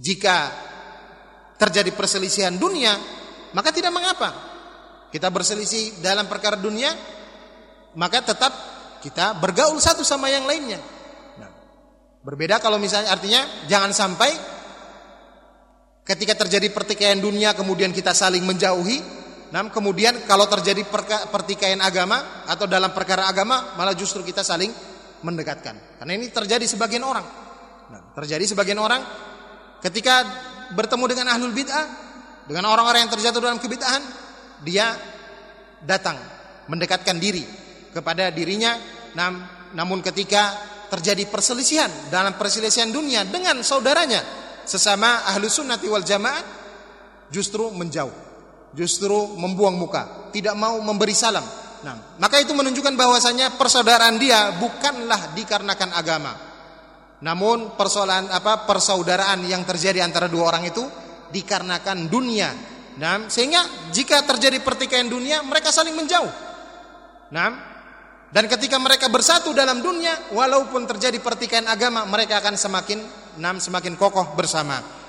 jika terjadi perselisihan dunia, maka tidak mengapa. Kita berselisih dalam perkara dunia, maka tetap kita bergaul satu sama yang lainnya. Nah, berbeda kalau misalnya artinya jangan sampai ketika terjadi pertikaian dunia kemudian kita saling menjauhi, nah kemudian kalau terjadi pertikaian agama atau dalam perkara agama malah justru kita saling mendekatkan. Karena ini terjadi sebagian orang. Nah, terjadi sebagian orang ketika bertemu dengan ahlul bid'ah, dengan orang-orang yang terjatuh dalam kebid'ahan, dia datang mendekatkan diri kepada dirinya nam, namun ketika terjadi perselisihan dalam perselisihan dunia dengan saudaranya sesama ahlu sunnati wal jamaah justru menjauh justru membuang muka tidak mau memberi salam Nah, maka itu menunjukkan bahwasanya persaudaraan dia bukanlah dikarenakan agama. Namun persoalan apa persaudaraan yang terjadi antara dua orang itu dikarenakan dunia. Nah, sehingga jika terjadi pertikaian dunia, mereka saling menjauh. Nah, dan ketika mereka bersatu dalam dunia, walaupun terjadi pertikaian agama, mereka akan semakin nam semakin kokoh bersama.